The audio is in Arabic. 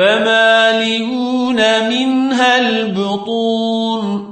فمالئون منها البطون